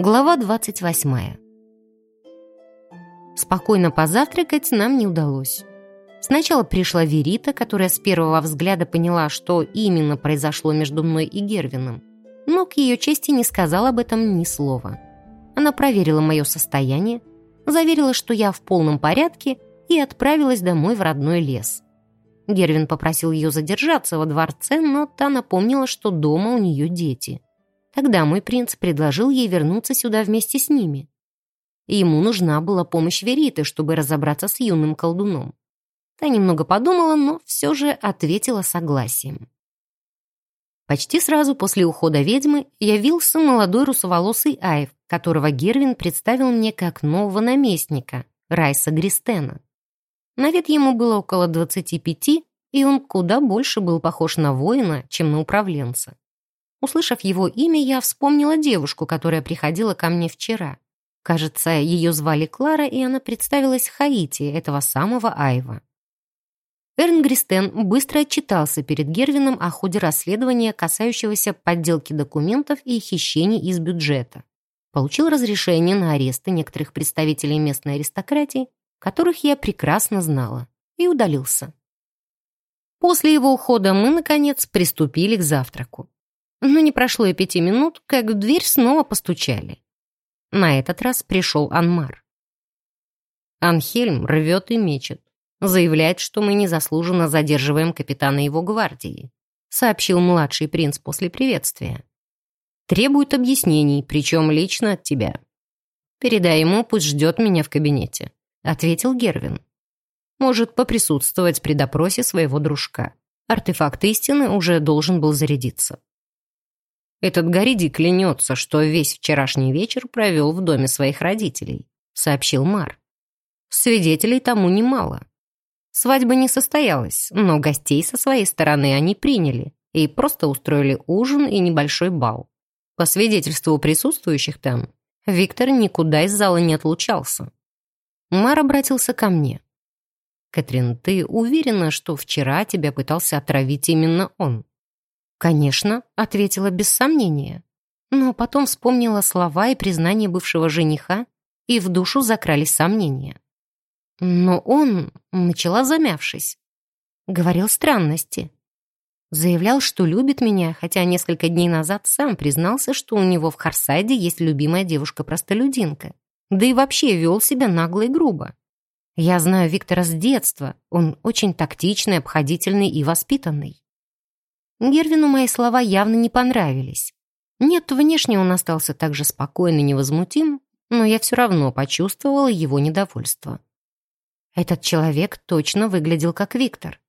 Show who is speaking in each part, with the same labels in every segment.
Speaker 1: Глава 28. Спокойно позавтракать нам не удалось. Сначала пришла Верита, которая с первого взгляда поняла, что именно произошло между мной и Гервином, но к ее чести не сказала об этом ни слова. Она проверила мое состояние, заверила, что я в полном порядке и отправилась домой в родной лес. Гервин попросил ее задержаться во дворце, но та напомнила, что дома у нее дети – Тогда мой принц предложил ей вернуться сюда вместе с ними. ему нужна была помощь Вериты, чтобы разобраться с юным колдуном. Та немного подумала, но все же ответила согласием. Почти сразу после ухода ведьмы явился молодой русоволосый Айв, которого Гервин представил мне как нового наместника, Райса Гристена. На вид ему было около 25, и он куда больше был похож на воина, чем на управленца. Услышав его имя, я вспомнила девушку, которая приходила ко мне вчера. Кажется, ее звали Клара, и она представилась Хаити, этого самого Айва. Эрн Гристен быстро отчитался перед Гервином о ходе расследования, касающегося подделки документов и хищений из бюджета. Получил разрешение на аресты некоторых представителей местной аристократии, которых я прекрасно знала, и удалился. После его ухода мы, наконец, приступили к завтраку. Но не прошло и пяти минут, как в дверь снова постучали. На этот раз пришел Анмар. Анхельм рвет и мечет. Заявляет, что мы незаслуженно задерживаем капитана его гвардии, сообщил младший принц после приветствия. Требует объяснений, причем лично от тебя. Передай ему, пусть ждет меня в кабинете, ответил Гервин. Может поприсутствовать при допросе своего дружка. Артефакт истины уже должен был зарядиться. Этот Гориди клянется, что весь вчерашний вечер провел в доме своих родителей», — сообщил Мар. Свидетелей тому немало. Свадьба не состоялась, но гостей со своей стороны они приняли и просто устроили ужин и небольшой бал. По свидетельству присутствующих там, Виктор никуда из зала не отлучался. Мар обратился ко мне. «Кэтрин, ты уверена, что вчера тебя пытался отравить именно он?» «Конечно», — ответила без сомнения. Но потом вспомнила слова и признание бывшего жениха, и в душу закрались сомнения. Но он, начала замявшись, говорил странности. Заявлял, что любит меня, хотя несколько дней назад сам признался, что у него в Харсайде есть любимая девушка-простолюдинка. Да и вообще вел себя нагло и грубо. Я знаю Виктора с детства. Он очень тактичный, обходительный и воспитанный. Гервину мои слова явно не понравились. Нет, внешне он остался так же спокойно и невозмутим, но я все равно почувствовала его недовольство. Этот человек точно выглядел как Виктор.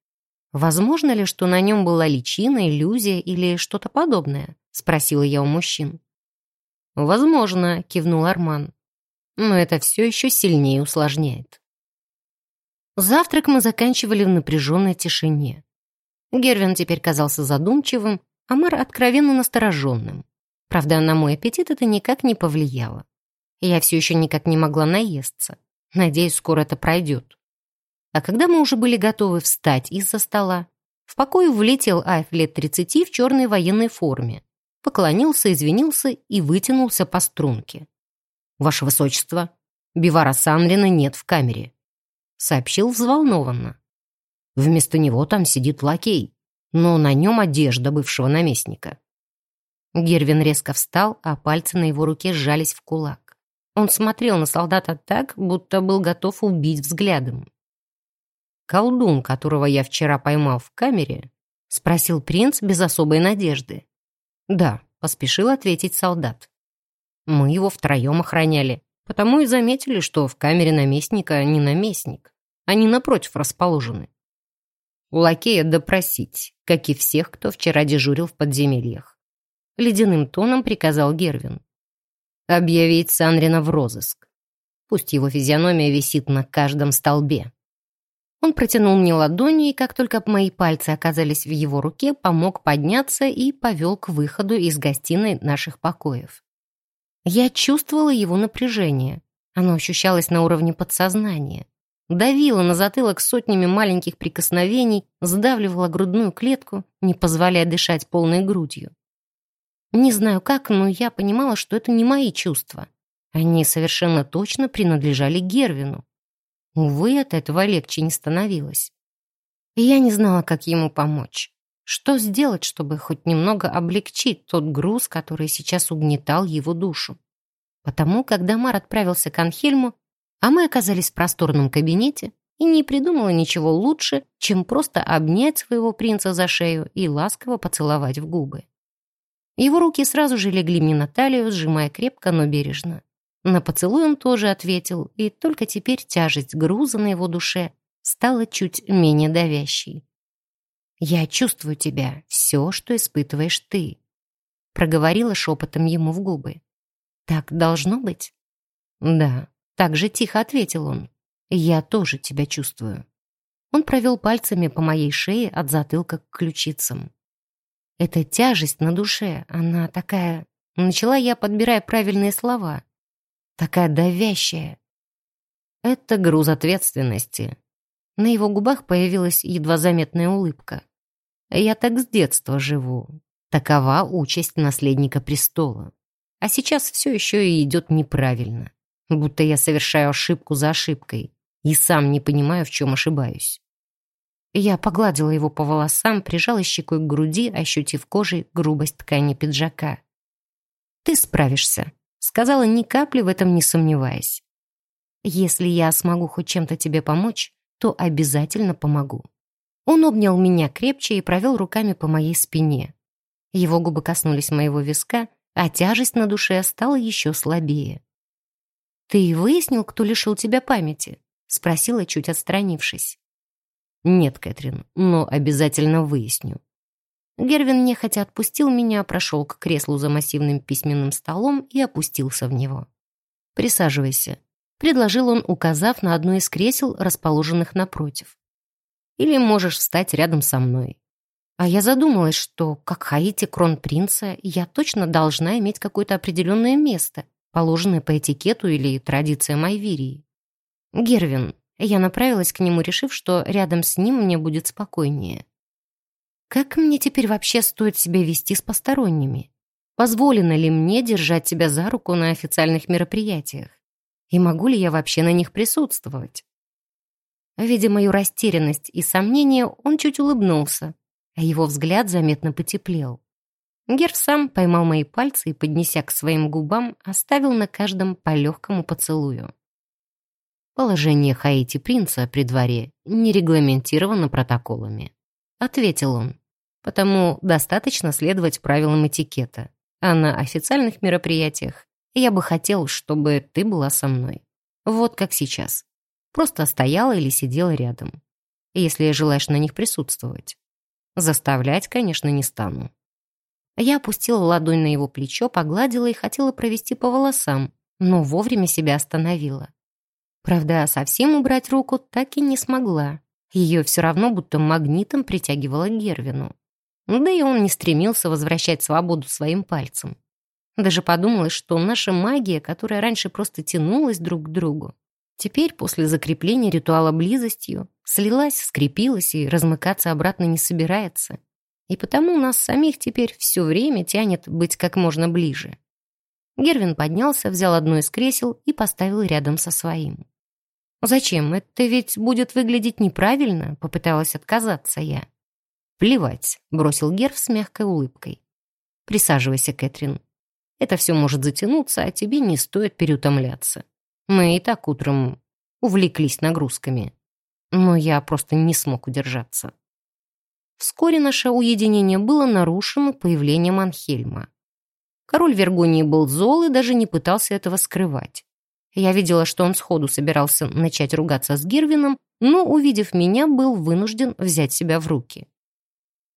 Speaker 1: Возможно ли, что на нем была личина, иллюзия или что-то подобное? Спросила я у мужчин. Возможно, кивнул Арман. Но это все еще сильнее усложняет. Завтрак мы заканчивали в напряженной тишине. Гервин теперь казался задумчивым, а Мар откровенно настороженным. Правда, на мой аппетит это никак не повлияло. Я все еще никак не могла наесться. Надеюсь, скоро это пройдет. А когда мы уже были готовы встать из-за стола, в покое влетел Айф лет тридцати в черной военной форме, поклонился, извинился и вытянулся по струнке. «Ваше Высочество, Бивара Санрина нет в камере», — сообщил взволнованно. Вместо него там сидит лакей, но на нем одежда бывшего наместника. Гервин резко встал, а пальцы на его руке сжались в кулак. Он смотрел на солдата так, будто был готов убить взглядом. «Колдун, которого я вчера поймал в камере?» — спросил принц без особой надежды. «Да», — поспешил ответить солдат. «Мы его втроем охраняли, потому и заметили, что в камере наместника не наместник. Они напротив расположены. Лакея допросить, как и всех, кто вчера дежурил в подземельях. Ледяным тоном приказал Гервин. Объявить Санрина в розыск. Пусть его физиономия висит на каждом столбе. Он протянул мне ладони, и как только мои пальцы оказались в его руке, помог подняться и повел к выходу из гостиной наших покоев. Я чувствовала его напряжение. Оно ощущалось на уровне подсознания. давила на затылок сотнями маленьких прикосновений, сдавливала грудную клетку, не позволяя дышать полной грудью. Не знаю как, но я понимала, что это не мои чувства. Они совершенно точно принадлежали Гервину. Увы, от этого легче не становилось. Я не знала, как ему помочь. Что сделать, чтобы хоть немного облегчить тот груз, который сейчас угнетал его душу? Потому, когда Мар отправился к Анхельму, а мы оказались в просторном кабинете, и не придумала ничего лучше, чем просто обнять своего принца за шею и ласково поцеловать в губы. Его руки сразу же легли мне на талию, сжимая крепко, но бережно. На поцелуй он тоже ответил, и только теперь тяжесть груза на его душе стала чуть менее давящей. «Я чувствую тебя, все, что испытываешь ты», проговорила шепотом ему в губы. «Так должно быть?» «Да», так же тихо ответил он. «Я тоже тебя чувствую». Он провел пальцами по моей шее от затылка к ключицам. Эта тяжесть на душе, она такая... Начала я, подбирая правильные слова. Такая давящая. Это груз ответственности. На его губах появилась едва заметная улыбка. Я так с детства живу. Такова участь наследника престола. А сейчас все еще и идет неправильно будто я совершаю ошибку за ошибкой и сам не понимаю, в чем ошибаюсь. Я погладила его по волосам, прижала щекой к груди, ощутив кожей грубость ткани пиджака. «Ты справишься», — сказала ни капли в этом не сомневаясь. «Если я смогу хоть чем-то тебе помочь, то обязательно помогу». Он обнял меня крепче и провел руками по моей спине. Его губы коснулись моего виска, а тяжесть на душе стала еще слабее. «Ты выяснил, кто лишил тебя памяти?» — спросила, чуть отстранившись. «Нет, Кэтрин, но обязательно выясню». Гервин нехотя отпустил меня, прошел к креслу за массивным письменным столом и опустился в него. «Присаживайся», — предложил он, указав на одно из кресел, расположенных напротив. «Или можешь встать рядом со мной». А я задумалась, что, как Хаити кронпринца, я точно должна иметь какое-то определенное место, положенные по этикету или традициям Айвирии. Гервин. Я направилась к нему, решив, что рядом с ним мне будет спокойнее. Как мне теперь вообще стоит себя вести с посторонними? Позволено ли мне держать тебя за руку на официальных мероприятиях? И могу ли я вообще на них присутствовать? Видя мою растерянность и сомнения, он чуть улыбнулся, а его взгляд заметно потеплел. Герв сам поймал мои пальцы и, поднеся к своим губам, оставил на каждом по легкому поцелую. Положение Хаити принца при дворе не регламентировано протоколами. Ответил он. Потому достаточно следовать правилам этикета. А на официальных мероприятиях я бы хотел, чтобы ты была со мной. Вот как сейчас. Просто стояла или сидела рядом. Если желаешь на них присутствовать. Заставлять, конечно, не стану. Я опустила ладонь на его плечо, погладила и хотела провести по волосам, но вовремя себя остановила. Правда, совсем убрать руку так и не смогла. Ее все равно будто магнитом притягивала к Гервину. Да и он не стремился возвращать свободу своим пальцем. Даже подумалось, что наша магия, которая раньше просто тянулась друг к другу, теперь после закрепления ритуала близостью слилась, скрепилась и размыкаться обратно не собирается и потому нас самих теперь все время тянет быть как можно ближе. Гервин поднялся, взял одно из кресел и поставил рядом со своим. «Зачем? Это ведь будет выглядеть неправильно», — попыталась отказаться я. «Плевать», — бросил Герв с мягкой улыбкой. «Присаживайся, Кэтрин. Это все может затянуться, а тебе не стоит переутомляться. Мы и так утром увлеклись нагрузками. Но я просто не смог удержаться». Вскоре наше уединение было нарушено появлением Анхельма. Король Вергонии был зол и даже не пытался этого скрывать. Я видела, что он сходу собирался начать ругаться с Гирвином, но, увидев меня, был вынужден взять себя в руки.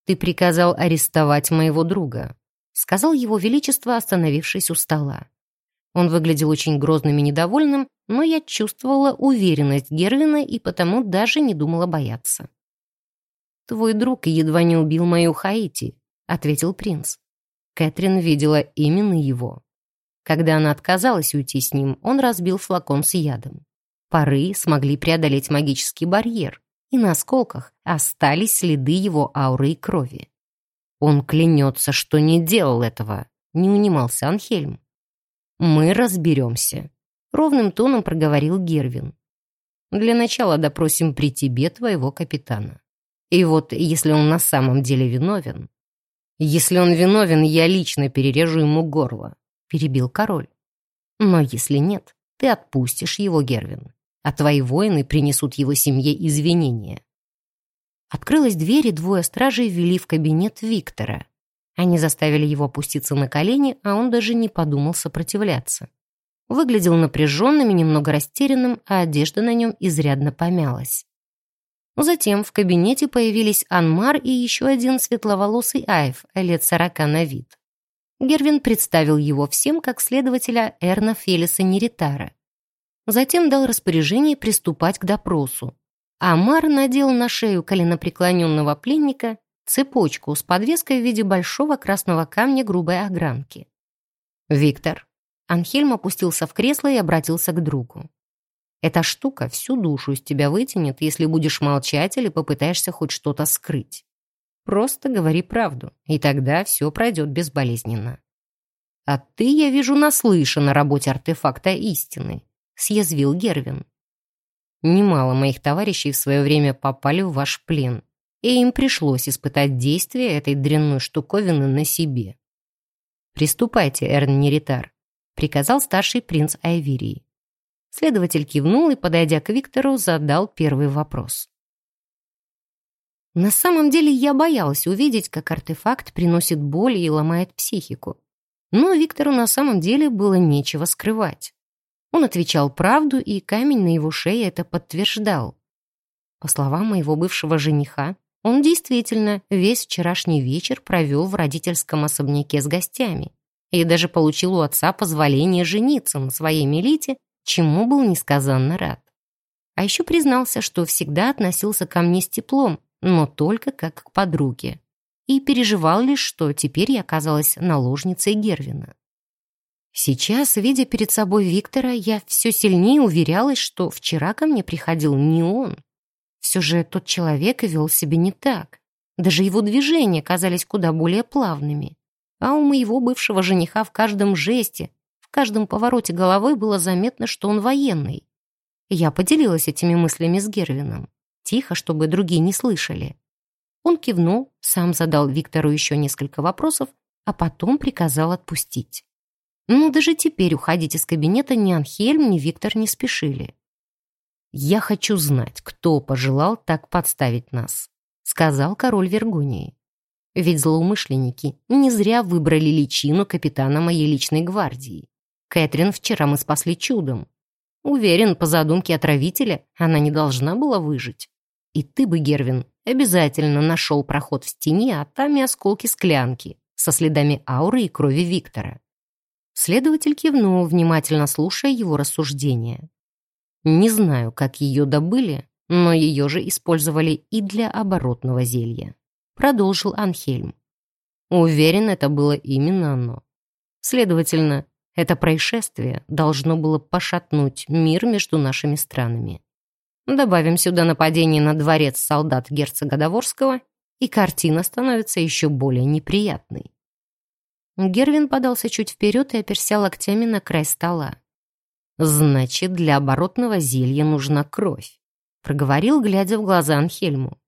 Speaker 1: «Ты приказал арестовать моего друга», — сказал его величество, остановившись у стола. Он выглядел очень грозным и недовольным, но я чувствовала уверенность Гервина и потому даже не думала бояться. «Твой друг едва не убил мою Хаити», — ответил принц. Кэтрин видела именно его. Когда она отказалась уйти с ним, он разбил флакон с ядом. Пары смогли преодолеть магический барьер, и на осколках остались следы его ауры и крови. Он клянется, что не делал этого, не унимался Анхельм. «Мы разберемся», — ровным тоном проговорил Гервин. «Для начала допросим при тебе твоего капитана. И вот, если он на самом деле виновен...» «Если он виновен, я лично перережу ему горло», — перебил король. «Но если нет, ты отпустишь его, Гервин, а твои воины принесут его семье извинения». Открылась дверь, и двое стражей ввели в кабинет Виктора. Они заставили его опуститься на колени, а он даже не подумал сопротивляться. Выглядел напряженным и немного растерянным, а одежда на нем изрядно помялась. Затем в кабинете появились Анмар и еще один светловолосый Айв, лет сорока на вид. Гервин представил его всем как следователя Эрна Фелиса Неритара. Затем дал распоряжение приступать к допросу. Амар надел на шею коленопреклоненного пленника цепочку с подвеской в виде большого красного камня грубой огранки. «Виктор». Анхельм опустился в кресло и обратился к другу. «Эта штука всю душу из тебя вытянет, если будешь молчать или попытаешься хоть что-то скрыть. Просто говори правду, и тогда все пройдет безболезненно. А ты, я вижу, наслышан о работе артефакта истины», — съязвил Гервин. Немало моих товарищей в свое время попали в ваш плен, и им пришлось испытать действие этой дрянной штуковины на себе. «Приступайте, Эрн Неритар», — приказал старший принц Айвирии. Следователь кивнул и, подойдя к Виктору, задал первый вопрос. На самом деле я боялась увидеть, как артефакт приносит боль и ломает психику. Но Виктору на самом деле было нечего скрывать. Он отвечал правду, и камень на его шее это подтверждал. По словам моего бывшего жениха, он действительно весь вчерашний вечер провел в родительском особняке с гостями и даже получил у отца позволение жениться на своей Мелите, чему был несказанно рад. А еще признался, что всегда относился ко мне с теплом, но только как к подруге. И переживал лишь, что теперь я оказалась наложницей Гервина. Сейчас, видя перед собой Виктора, я все сильнее уверялась, что вчера ко мне приходил не он. Все же тот человек вел себя не так. Даже его движения казались куда более плавными. А у моего бывшего жениха в каждом жесте, в каждом повороте головы было заметно, что он военный. Я поделилась этими мыслями с Гервином. Тихо, чтобы другие не слышали. Он кивнул, сам задал Виктору еще несколько вопросов, а потом приказал отпустить. Но даже теперь уходить из кабинета ни Анхельм, ни Виктор не спешили. «Я хочу знать, кто пожелал так подставить нас», — сказал король Вергунии. «Ведь злоумышленники не зря выбрали личину капитана моей личной гвардии. Кэтрин вчера мы спасли чудом. Уверен, по задумке отравителя она не должна была выжить. И ты бы, Гервин, обязательно нашел проход в стене, а там и осколки склянки со следами ауры и крови Виктора. Следователь кивнул, внимательно слушая его рассуждения. Не знаю, как ее добыли, но ее же использовали и для оборотного зелья. Продолжил Анхельм. Уверен, это было именно оно. Следовательно, это происшествие должно было пошатнуть мир между нашими странами. Добавим сюда нападение на дворец солдат герцога Доворского, и картина становится еще более неприятной. Гервин подался чуть вперед и оперся локтями на край стола. «Значит, для оборотного зелья нужна кровь», — проговорил, глядя в глаза Анхельму.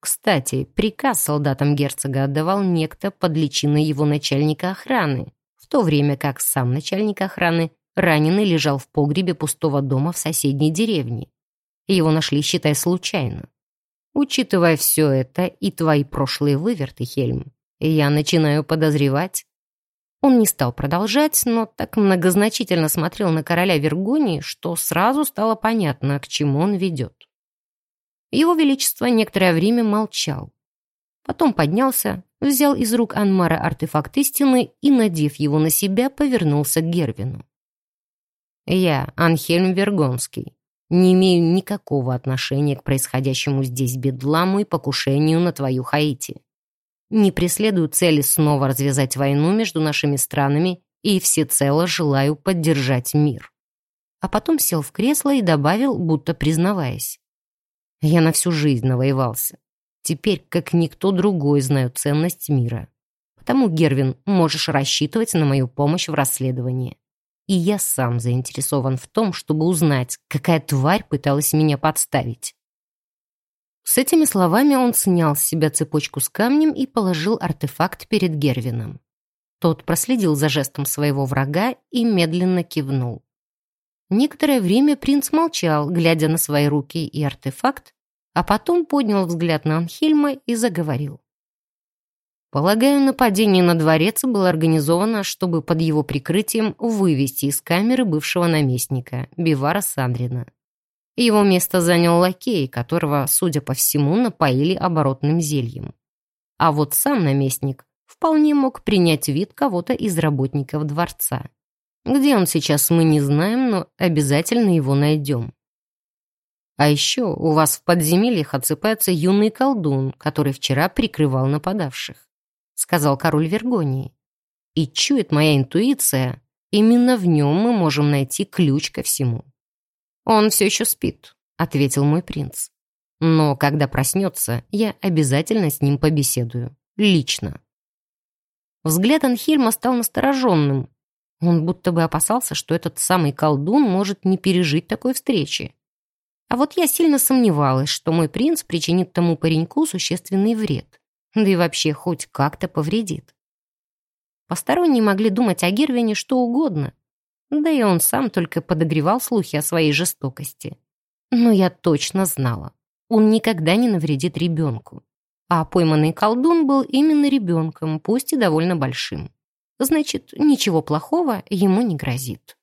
Speaker 1: Кстати, приказ солдатам герцога отдавал некто под личиной его начальника охраны, в то время как сам начальник охраны раненый лежал в погребе пустого дома в соседней деревне. Его нашли, считай, случайно. Учитывая все это и твои прошлые выверты, Хельм, я начинаю подозревать, он не стал продолжать, но так многозначительно смотрел на короля Вергонии, что сразу стало понятно, к чему он ведет. Его Величество некоторое время молчал. Потом поднялся, взял из рук Анмара артефакт истины и, надев его на себя, повернулся к Гервину. «Я, Анхельм Вергонский, не имею никакого отношения к происходящему здесь бедламу и покушению на твою Хаити не преследую цели снова развязать войну между нашими странами и всецело желаю поддержать мир. а потом сел в кресло и добавил, будто признаваясь. «Я на всю жизнь навоевался. Теперь, как никто другой, знаю ценность мира. Потому, Гервин, можешь рассчитывать на мою помощь в расследовании. И я сам заинтересован в том, чтобы узнать, какая тварь пыталась меня подставить». С этими словами он снял с себя цепочку с камнем и положил артефакт перед Гервином. Тот проследил за жестом своего врага и медленно кивнул. Некоторое время принц молчал, глядя на свои руки и артефакт, а потом поднял взгляд на Анхельма и заговорил. Полагаю, нападение на дворец было организовано, чтобы под его прикрытием вывести из камеры бывшего наместника, Бивара Сандрина. Его место занял лакей, которого, судя по всему, напоили оборотным зельем. А вот сам наместник вполне мог принять вид кого-то из работников дворца. Где он сейчас, мы не знаем, но обязательно его найдем. А еще у вас в подземельях отсыпается юный колдун, который вчера прикрывал нападавших, сказал король Вергонии. И чует моя интуиция, именно в нем мы можем найти ключ ко всему. «Он все еще спит», — ответил мой принц. «Но когда проснется, я обязательно с ним побеседую. Лично». Взгляд Анхельма стал настороженным. Он будто бы опасался, что этот самый колдун может не пережить такой встречи. А вот я сильно сомневалась, что мой принц причинит тому пареньку существенный вред. Да и вообще хоть как-то повредит. Посторонние могли думать о Гервине что угодно, да и он сам только подогревал слухи о своей жестокости. Но я точно знала, он никогда не навредит ребенку. А пойманный колдун был именно ребенком, пусть и довольно большим. Значит, ничего плохого ему не грозит.